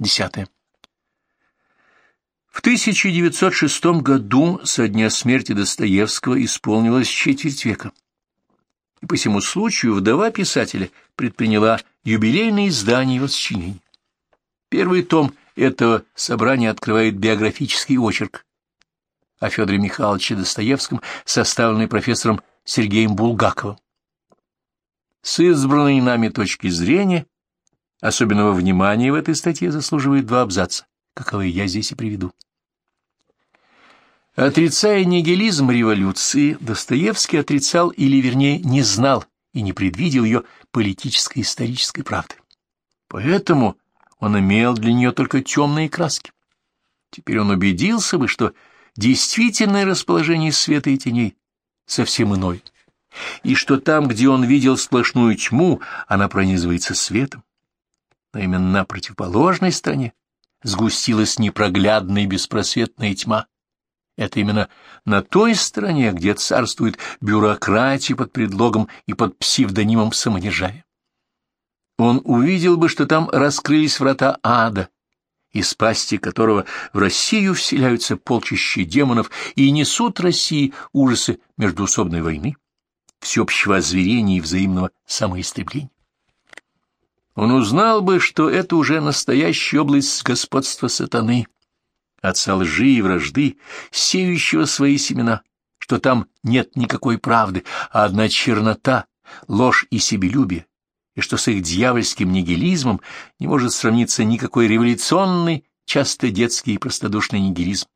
Десятое. В 1906 году со дня смерти Достоевского исполнилось четверть века. И по всему случаю вдова писателя предприняла юбилейное издание его сочинений. Первый том этого собрания открывает биографический очерк о Федоре Михайловиче Достоевском, составленный профессором Сергеем Булгаковым. С избранной нами точки зрения особенного внимания в этой статье заслуживают два абзаца, каковые я здесь и приведу. Отрицая нигилизм революции, Достоевский отрицал или, вернее, не знал и не предвидел ее политической и исторической правды. Поэтому он имел для нее только темные краски. Теперь он убедился бы, что действительное расположение света и теней совсем иное, и что там, где он видел сплошную тьму, она пронизывается светом. Но именно на противоположной стороне сгустилась непроглядная беспросветная тьма. Это именно на той стороне, где царствует бюрократия под предлогом и под псевдонимом самодержавия. Он увидел бы, что там раскрылись врата ада, из пасти которого в Россию вселяются полчища демонов и несут России ужасы междуусобной войны, всеобщего озверения и взаимного самоистребления. Он узнал бы, что это уже настоящая область господства сатаны, отца лжи и вражды, сеющего свои семена, что там нет никакой правды, а одна чернота, ложь и себелюбие, и что с их дьявольским нигилизмом не может сравниться никакой революционный, часто детский и простодушный нигилизм,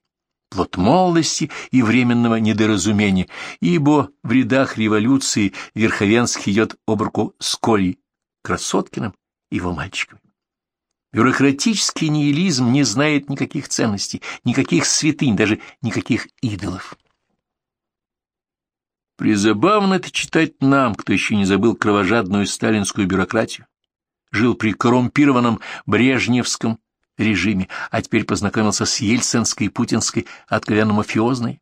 плод молодости и временного недоразумения, ибо в рядах революции Верховенский идет об руку с Колей Красоткиным его мальчиками. Бюрократический нигилизм не знает никаких ценностей, никаких святынь, даже никаких идолов. Призабавно это читать нам, кто еще не забыл кровожадную сталинскую бюрократию, жил при коррумпированном брежневском режиме, а теперь познакомился с ельцинской, путинской, откровенно мафиозной.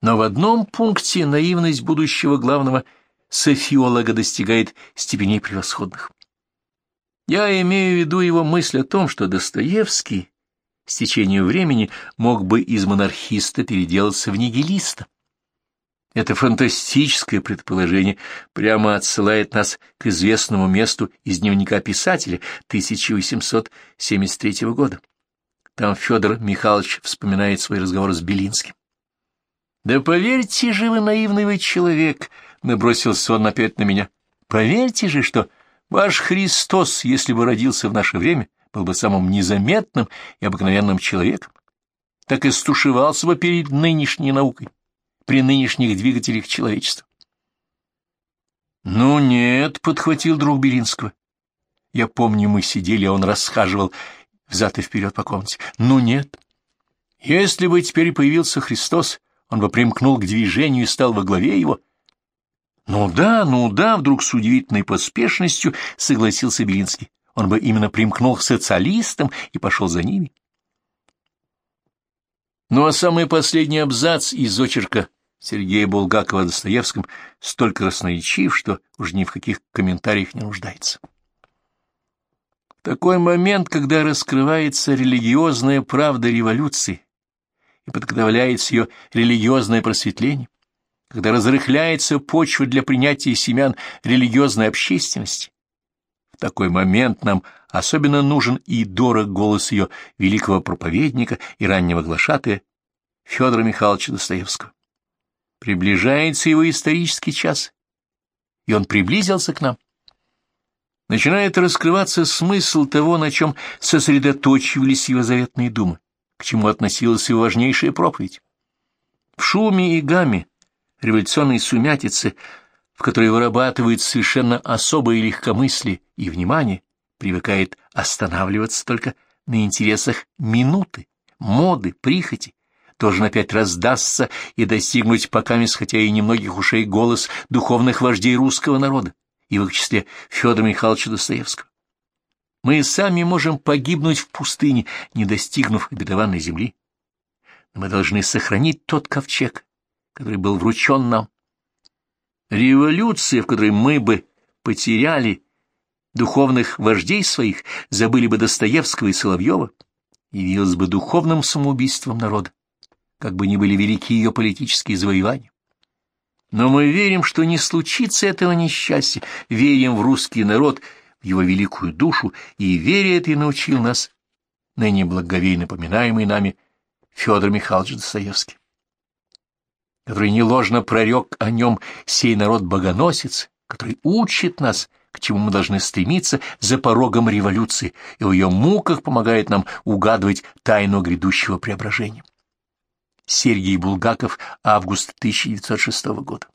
Но в одном пункте наивность будущего главного софиолога достигает степеней превосходных. Я имею в виду его мысль о том, что Достоевский с течением времени мог бы из монархиста переделаться в нигилиста. Это фантастическое предположение прямо отсылает нас к известному месту из дневника писателя 1873 года. Там Федор Михайлович вспоминает свой разговор с Белинским. «Да поверьте же вы, наивный вы человек!» — набросился он опять на меня. «Поверьте же, что ваш Христос, если бы родился в наше время, был бы самым незаметным и обыкновенным человеком, так и стушевался бы перед нынешней наукой» при нынешних двигателях человечества. «Ну нет», — подхватил друг Белинского. Я помню, мы сидели, а он расхаживал взад и вперед по комнате. «Ну нет. Если бы теперь появился Христос, он бы примкнул к движению и стал во главе его». «Ну да, ну да», — вдруг с удивительной поспешностью согласился Белинский. Он бы именно примкнул к социалистам и пошел за ними. Ну а самый последний абзац из очерка Сергея Булгакова о Достоевском столько красноречив, что уж ни в каких комментариях не нуждается. В такой момент, когда раскрывается религиозная правда революции и подготовляется ее религиозное просветление, когда разрыхляется почва для принятия семян религиозной общественности, в такой момент нам особенно нужен и дорог голос ее великого проповедника и раннего глашатая Федора Михайловича Достоевского. Приближается его исторический час, и он приблизился к нам. Начинает раскрываться смысл того, на чем сосредоточивались его заветные думы, к чему относилась его важнейшая проповедь. В шуме и гамме революционной сумятицы, в которой вырабатывает совершенно особое легкомыслие и внимание, привыкает останавливаться только на интересах минуты, моды, прихоти, должен опять раздастся и достигнуть покамес, хотя и немногих ушей, голос духовных вождей русского народа, и в их числе Федора Михайловича Достоевского. Мы сами можем погибнуть в пустыне, не достигнув обетованной земли. Но мы должны сохранить тот ковчег, который был вручен нам. Революция, в которой мы бы потеряли духовных вождей своих, забыли бы Достоевского и Соловьева, явилось бы духовным самоубийством народа, как бы ни были велики ее политические завоевания. Но мы верим, что не случится этого несчастья, верим в русский народ, в его великую душу, и вере этой научил нас ныне благовейно поминаемый нами Федор Михайлович Достоевский, который неложно прорек о нем сей народ богоносец, который учит нас, к чему мы должны стремиться за порогом революции, и в ее муках помогает нам угадывать тайну грядущего преображения. Сергей Булгаков, август 1906 года.